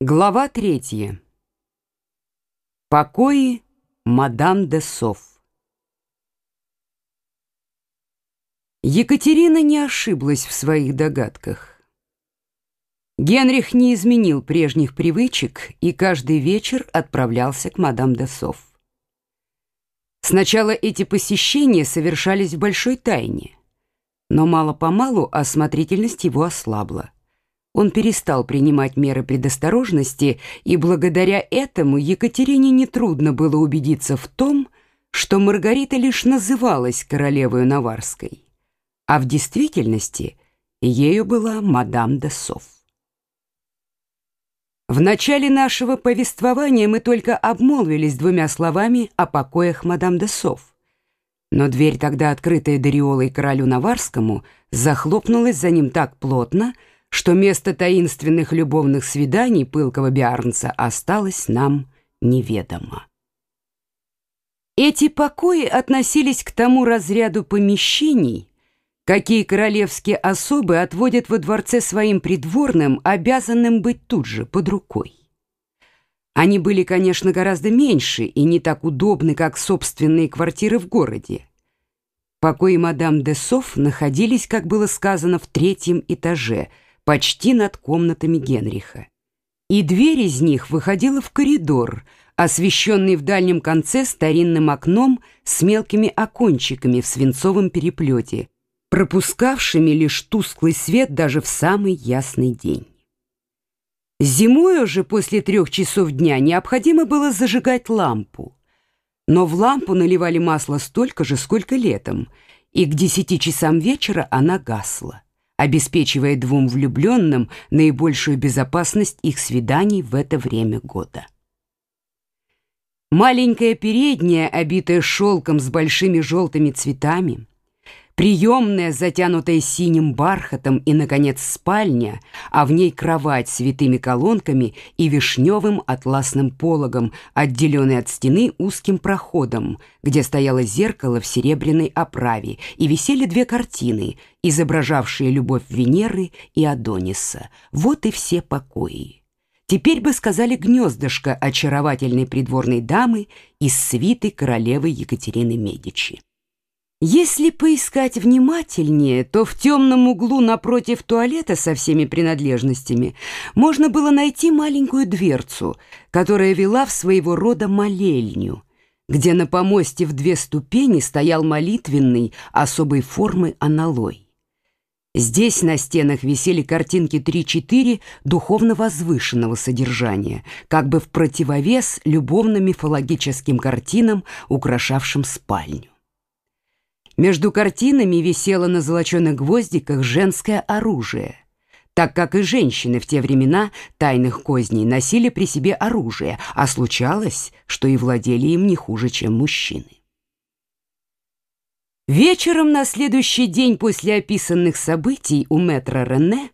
Глава третья. Покои мадам де Соф. Екатерина не ошиблась в своих догадках. Генрих не изменил прежних привычек и каждый вечер отправлялся к мадам де Соф. Сначала эти посещения совершались в большой тайне, но мало-помалу осмотрительность его ослабла. Он перестал принимать меры предосторожности, и благодаря этому Екатерине нетрудно было убедиться в том, что Маргарита лишь называлась королевой Наварской, а в действительности ею была мадам де Соф. В начале нашего повествования мы только обмолвились двумя словами о покоях мадам де Соф. Но дверь, тогда открытая Дариолой королю Наварскому, захлопнулась за ним так плотно, что место таинственных любовных свиданий пылкого Биарнца осталось нам неведомо. Эти покои относились к тому разряду помещений, какие королевские особы отводят во дворце своим придворным, обязанным быть тут же, под рукой. Они были, конечно, гораздо меньше и не так удобны, как собственные квартиры в городе. Покои мадам де Соф находились, как было сказано, в третьем этаже – почти над комнатами Генриха. И дверь из них выходила в коридор, освещенный в дальнем конце старинным окном с мелкими окончиками в свинцовом переплете, пропускавшими лишь тусклый свет даже в самый ясный день. Зимой уже после трех часов дня необходимо было зажигать лампу, но в лампу наливали масло столько же, сколько летом, и к десяти часам вечера она гасла обеспечивая двум влюбленным наибольшую безопасность их свиданий в это время года. Маленькая передняя, обитая шелком с большими желтыми цветами, приемная, затянутая синим бархатом и, наконец, спальня, а в ней кровать с витыми колонками и вишневым атласным пологом, отделенный от стены узким проходом, где стояло зеркало в серебряной оправе, и висели две картины, изображавшие любовь Венеры и Адониса. Вот и все покои. Теперь бы сказали гнездышко очаровательной придворной дамы из свиты королевы Екатерины Медичи. Если поискать внимательнее, то в темном углу напротив туалета со всеми принадлежностями можно было найти маленькую дверцу, которая вела в своего рода молельню, где на помосте в две ступени стоял молитвенный особой формы аналой. Здесь на стенах висели картинки 3-4 духовно возвышенного содержания, как бы в противовес любовно-мифологическим картинам, украшавшим спальню. Между картинами висело на золоченых гвоздиках женское оружие, так как и женщины в те времена тайных козней носили при себе оружие, а случалось, что и владели им не хуже, чем мужчины. Вечером на следующий день после описанных событий у мэтра Рене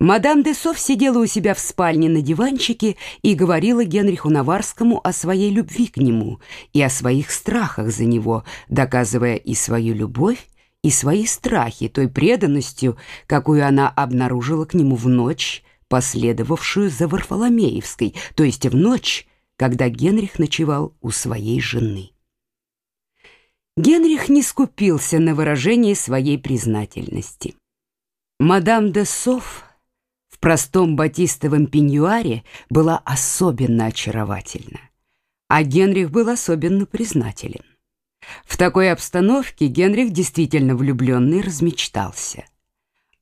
Мадам де Соф сидела у себя в спальне на диванчике и говорила Генриху Наварскому о своей любви к нему и о своих страхах за него, доказывая и свою любовь, и свои страхи той преданностью, какую она обнаружила к нему в ночь, последовавшую за Варфоломеевской, то есть в ночь, когда Генрих ночевал у своей жены. Генрих не скупился на выражение своей признательности. Мадам де Соф в простом батистовом пеньюаре была особенно очаровательна, а Генрих был особенно признателен. В такой обстановке Генрих, действительно влюбленный, размечтался.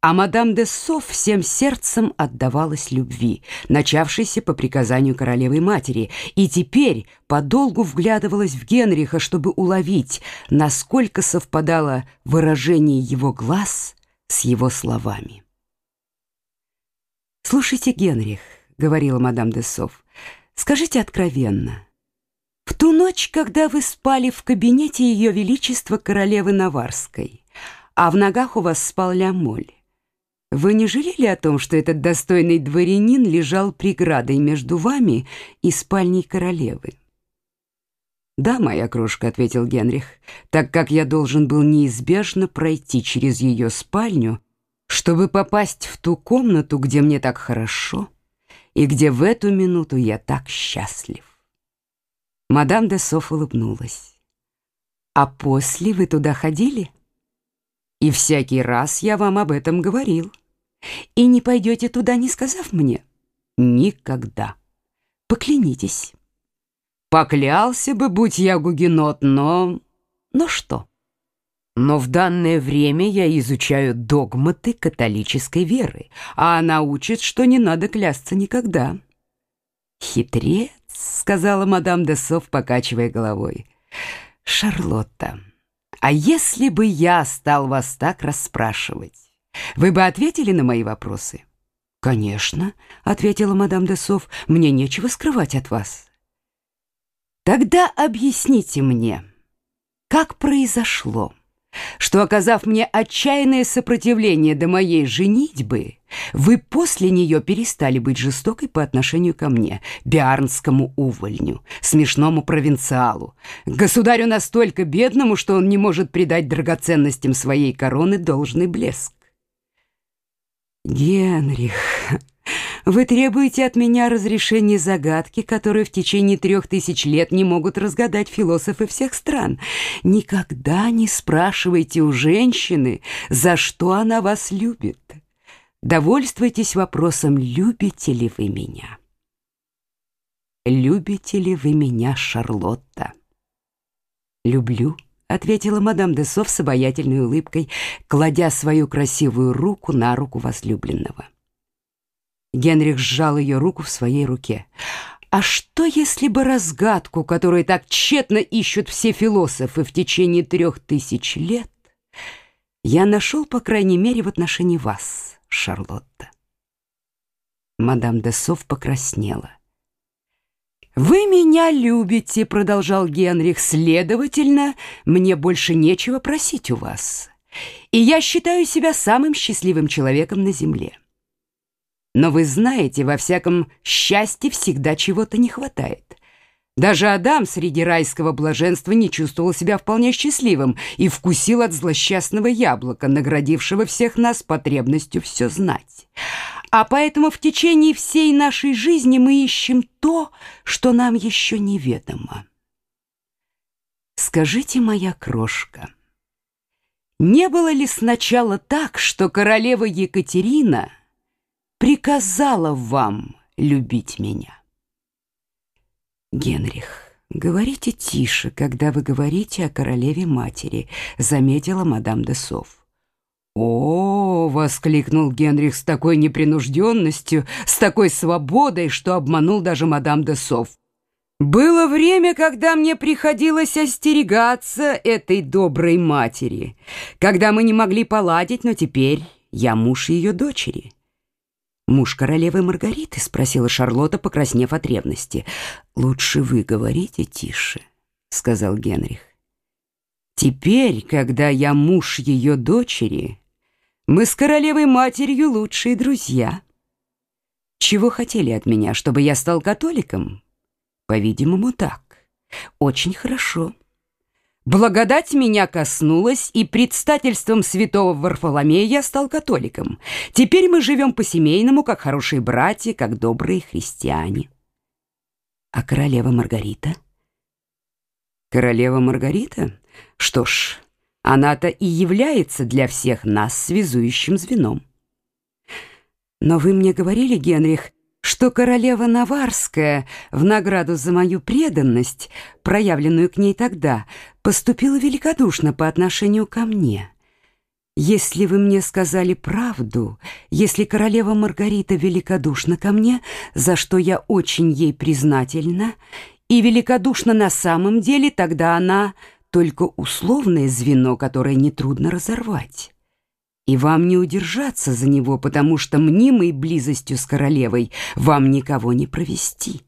А мадам де Соф всем сердцем отдавалась любви, начавшейся по приказанию королевы-матери, и теперь подолгу вглядывалась в Генриха, чтобы уловить, насколько совпадало выражение его глаз с его словами. «Слушайте, Генрих», — говорила мадам де Соф, — «скажите откровенно, в ту ночь, когда вы спали в кабинете Ее Величества королевы Наварской, а в ногах у вас спал Лямоль, вы не жалели о том, что этот достойный дворянин лежал преградой между вами и спальней королевы?» «Да, моя крошка», — ответил Генрих, «так как я должен был неизбежно пройти через ее спальню, чтобы попасть в ту комнату, где мне так хорошо, и где в эту минуту я так счастлив. Мадам де Соф улыбнулась. «А после вы туда ходили?» «И всякий раз я вам об этом говорил. И не пойдете туда, не сказав мне?» «Никогда. Поклянитесь». «Поклялся бы, будь я гугенот, но...» «Но что?» Но в данное время я изучаю догматы католической веры, а она учит, что не надо клясться никогда. «Хитрец», — сказала мадам де Соф, покачивая головой. «Шарлотта, а если бы я стал вас так расспрашивать, вы бы ответили на мои вопросы?» «Конечно», — ответила мадам де Соф, — «мне нечего скрывать от вас». «Тогда объясните мне, как произошло?» Что, оказав мне отчаянное сопротивление до моей женитьбы, вы после нее перестали быть жестокой по отношению ко мне, биарнскому увольню, смешному провинциалу, государю настолько бедному, что он не может придать драгоценностям своей короны должный блеск. Генрих... Вы требуете от меня разрешения загадки, которую в течение трех тысяч лет не могут разгадать философы всех стран. Никогда не спрашивайте у женщины, за что она вас любит. Довольствуйтесь вопросом, любите ли вы меня. Любите ли вы меня, Шарлотта? Люблю, ответила мадам де Соф с обаятельной улыбкой, кладя свою красивую руку на руку возлюбленного. Генрих сжал ее руку в своей руке. А что, если бы разгадку, которую так тщетно ищут все философы в течение трех тысяч лет, я нашел, по крайней мере, в отношении вас, Шарлотта? Мадам де Сов покраснела. «Вы меня любите», — продолжал Генрих, «следовательно, мне больше нечего просить у вас, и я считаю себя самым счастливым человеком на земле». Но вы знаете, во всяком счастье всегда чего-то не хватает. Даже Адам среди райского блаженства не чувствовал себя вполне счастливым и вкусил от злосчастного яблока, наградившего всех нас потребностью все знать. А поэтому в течение всей нашей жизни мы ищем то, что нам еще неведомо. Скажите, моя крошка, не было ли сначала так, что королева Екатерина — приказала вам любить меня. Генрих, говорите тише, когда вы говорите о королеве-матери, заметила мадам де Соф. «О!» — воскликнул Генрих с такой непринужденностью, с такой свободой, что обманул даже мадам де Соф. «Было время, когда мне приходилось остерегаться этой доброй матери, когда мы не могли поладить, но теперь я муж ее дочери». «Муж королевы Маргариты?» — спросила Шарлотта, покраснев от ревности. «Лучше вы говорите тише», — сказал Генрих. «Теперь, когда я муж ее дочери, мы с королевой-матерью лучшие друзья. Чего хотели от меня, чтобы я стал католиком? По-видимому, так. Очень хорошо». Благодать меня коснулась, и предстательством святого Варфоломея я стал католиком. Теперь мы живем по-семейному, как хорошие братья, как добрые христиане. А королева Маргарита? Королева Маргарита? Что ж, она-то и является для всех нас связующим звеном. Но вы мне говорили, Генрих, что королева Наварская в награду за мою преданность, проявленную к ней тогда, поступила великодушно по отношению ко мне. Если вы мне сказали правду, если королева Маргарита великодушна ко мне, за что я очень ей признательна, и великодушна на самом деле, тогда она только условное звено, которое нетрудно разорвать и вам не удержаться за него, потому что мнимой близостью с королевой вам никого не провести.